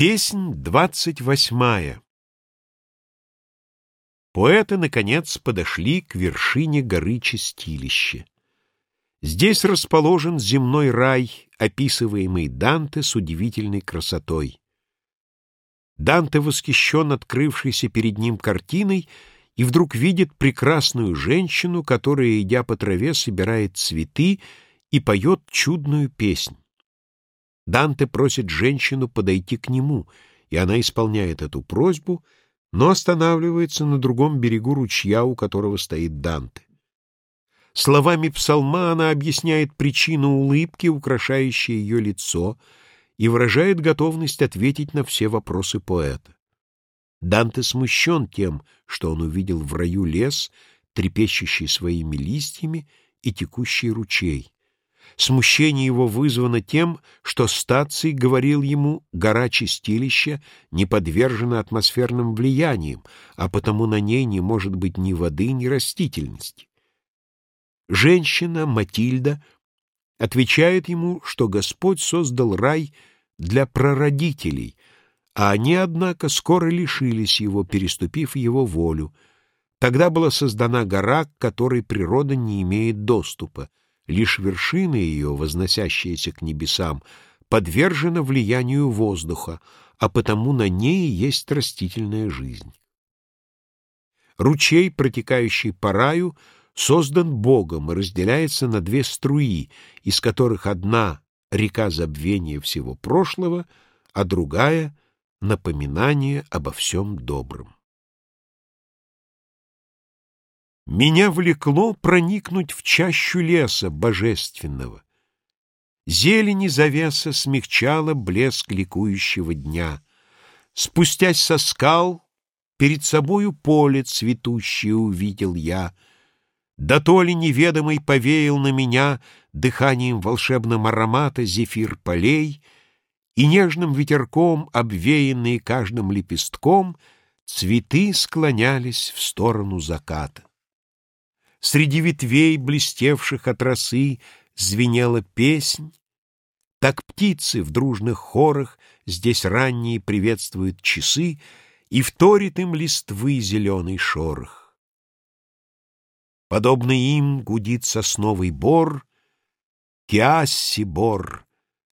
Песнь двадцать восьмая Поэты, наконец, подошли к вершине горы Чистилище. Здесь расположен земной рай, описываемый Данте с удивительной красотой. Данте восхищен открывшейся перед ним картиной и вдруг видит прекрасную женщину, которая, идя по траве, собирает цветы и поет чудную песнь. Данте просит женщину подойти к нему, и она исполняет эту просьбу, но останавливается на другом берегу ручья, у которого стоит Данте. Словами псалма она объясняет причину улыбки, украшающей ее лицо, и выражает готовность ответить на все вопросы поэта. Данте смущен тем, что он увидел в раю лес, трепещущий своими листьями и текущий ручей. Смущение его вызвано тем, что Стаций говорил ему, гора Чистилища не подвержена атмосферным влияниям, а потому на ней не может быть ни воды, ни растительности. Женщина, Матильда, отвечает ему, что Господь создал рай для прародителей, а они, однако, скоро лишились его, переступив его волю. Тогда была создана гора, к которой природа не имеет доступа. Лишь вершина ее, возносящаяся к небесам, подвержена влиянию воздуха, а потому на ней есть растительная жизнь. Ручей, протекающий по раю, создан Богом и разделяется на две струи, из которых одна — река забвения всего прошлого, а другая — напоминание обо всем добром. Меня влекло проникнуть в чащу леса божественного. Зелени завеса смягчала блеск ликующего дня. Спустясь со скал, перед собою поле цветущее увидел я. Да то ли неведомый повеял на меня дыханием волшебным аромата зефир полей, и нежным ветерком, обвеянные каждым лепестком, цветы склонялись в сторону заката. Среди ветвей, блестевших от росы, звенела песнь. Так птицы в дружных хорах здесь ранние приветствуют часы, и вторит им листвы зеленый шорох. Подобно им гудит сосновый бор, Киасси-бор,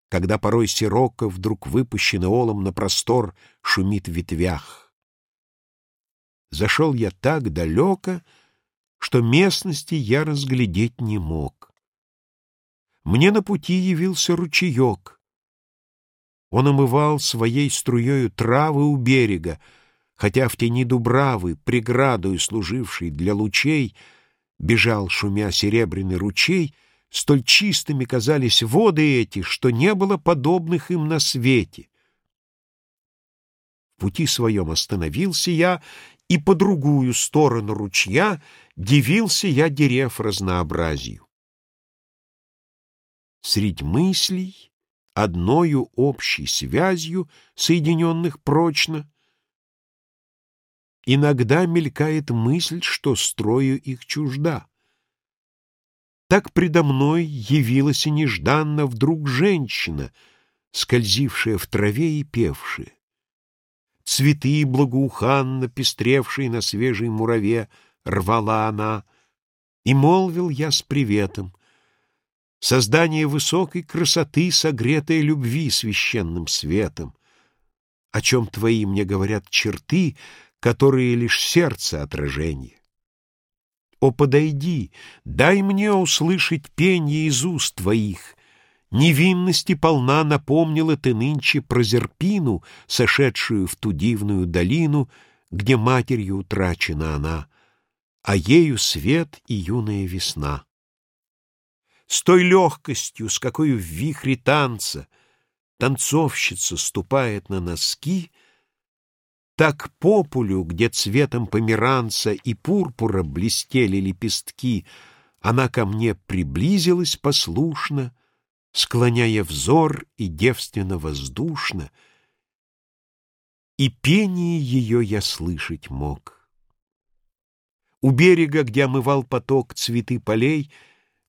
когда порой сирока, вдруг выпущенный олом на простор, шумит в ветвях. Зашел я так далеко, что местности я разглядеть не мог. Мне на пути явился ручеек. Он омывал своей струею травы у берега, хотя в тени дубравы, преградою служившей для лучей, бежал, шумя серебряный ручей, столь чистыми казались воды эти, что не было подобных им на свете. В пути своем остановился я и по другую сторону ручья дивился я дерев разнообразию. Средь мыслей, одною общей связью, соединенных прочно, иногда мелькает мысль, что строю их чужда. Так предо мной явилась и нежданно вдруг женщина, скользившая в траве и певшая. Цветы благоуханно, пестревшие на свежей мураве, рвала она, и молвил я с приветом. Создание высокой красоты, согретое любви священным светом. О чем твои мне говорят черты, которые лишь сердце отражение. О, подойди, дай мне услышать пение из уст твоих, Невинности полна напомнила ты нынче про Зерпину, сошедшую в ту дивную долину, где матерью утрачена она, а ею свет и юная весна. С той легкостью, с какой в вихре танца танцовщица ступает на носки, так по полю, где цветом померанца и пурпура блестели лепестки, она ко мне приблизилась послушно, склоняя взор и девственно-воздушно, и пение ее я слышать мог. У берега, где омывал поток цветы полей,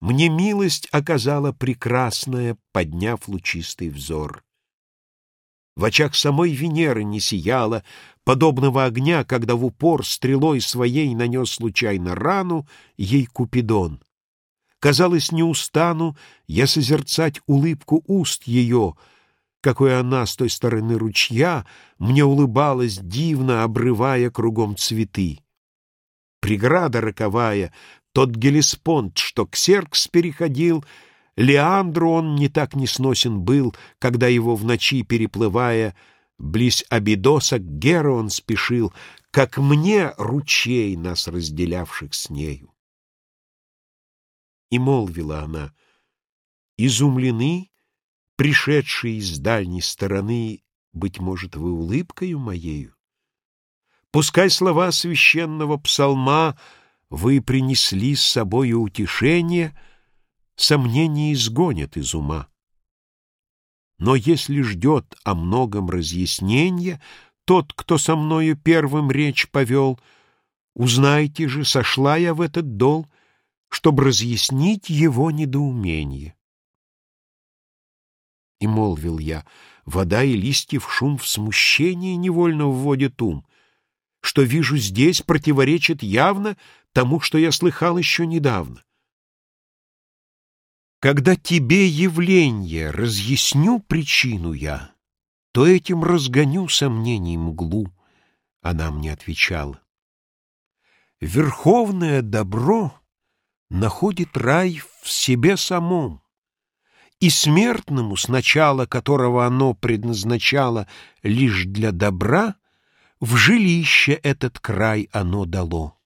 мне милость оказала прекрасная, подняв лучистый взор. В очах самой Венеры не сияло подобного огня, когда в упор стрелой своей нанес случайно рану ей Купидон. Казалось, не устану я созерцать улыбку уст ее, какой она с той стороны ручья мне улыбалась дивно, обрывая кругом цветы. Преграда роковая, тот Гелеспонд, что Ксеркс переходил, Леандру он не так несносен был, когда его в ночи переплывая, близ Абидоса к Геру он спешил, как мне ручей нас разделявших с нею. И молвила она, изумлены, пришедшие из дальней стороны, быть может, вы улыбкою моею? Пускай слова священного псалма вы принесли с собою утешение, сомнения изгонят из ума. Но если ждет о многом разъяснения тот, кто со мною первым речь повел, узнайте же, сошла я в этот дол, чтобы разъяснить его недоумение. И молвил я, вода и листьев шум в смущение невольно вводит ум, что вижу здесь противоречит явно тому, что я слыхал еще недавно. Когда тебе явление разъясню причину я, то этим разгоню сомнений мглу, она мне отвечала. Верховное добро находит рай в себе самом, и смертному, сначала которого оно предназначало лишь для добра, в жилище этот край оно дало.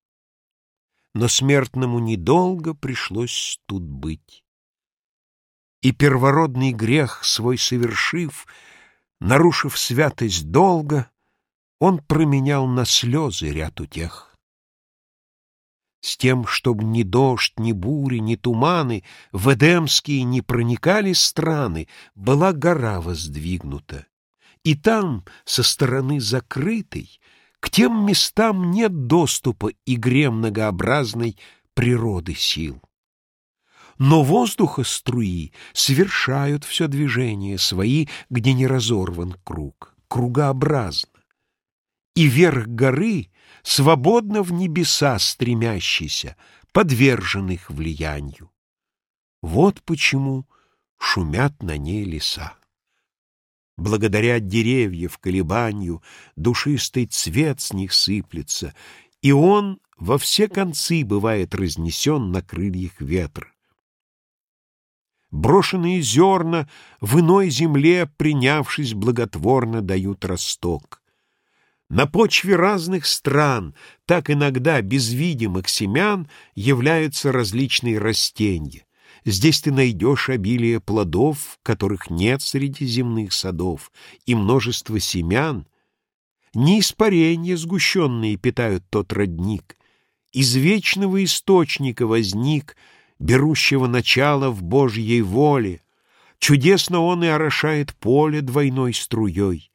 Но смертному недолго пришлось тут быть. И первородный грех свой совершив, нарушив святость долга, он променял на слезы ряд утех с тем, чтобы ни дождь, ни бури, ни туманы в Эдемские не проникали страны, была гора воздвигнута. И там, со стороны закрытой, к тем местам нет доступа игре многообразной природы сил. Но воздуха струи совершают все движения свои, где не разорван круг, кругообразно. И верх горы свободно в небеса стремящийся, подверженных влиянию. Вот почему шумят на ней леса. Благодаря деревьев колебанию душистый цвет с них сыплется, и он во все концы бывает разнесен на крыльях ветра. Брошенные зерна в иной земле, принявшись благотворно, дают росток. На почве разных стран, так иногда без видимых семян, являются различные растения. Здесь ты найдешь обилие плодов, которых нет среди земных садов, и множество семян. Не испарения сгущенные питают тот родник. Из вечного источника возник, берущего начало в Божьей воле. Чудесно он и орошает поле двойной струей.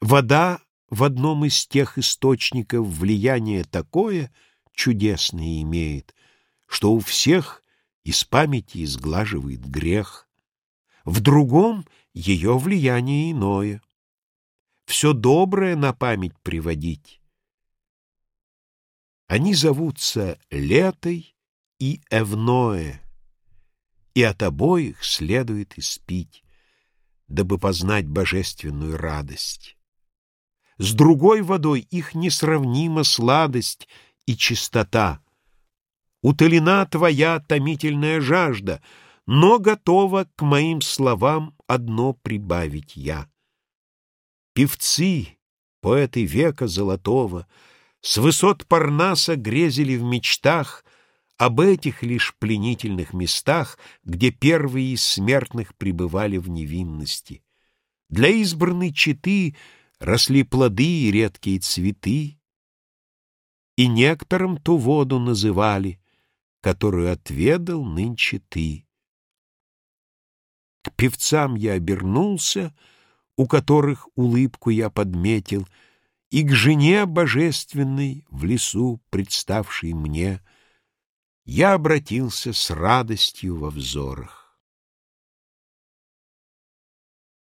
Вода в одном из тех источников влияние такое чудесное имеет, что у всех из памяти изглаживает грех. В другом ее влияние иное. Все доброе на память приводить. Они зовутся Летой и Эвное, и от обоих следует испить, дабы познать божественную радость. С другой водой их несравнима сладость и чистота. Утолена твоя томительная жажда, но готова к моим словам одно прибавить я. Певцы, поэты века золотого, с высот Парнаса грезили в мечтах об этих лишь пленительных местах, где первые из смертных пребывали в невинности. Для избранной четы — росли плоды и редкие цветы, и некоторым ту воду называли, которую отведал нынче ты. К певцам я обернулся, у которых улыбку я подметил, и к жене божественной в лесу, представшей мне, я обратился с радостью во взорах.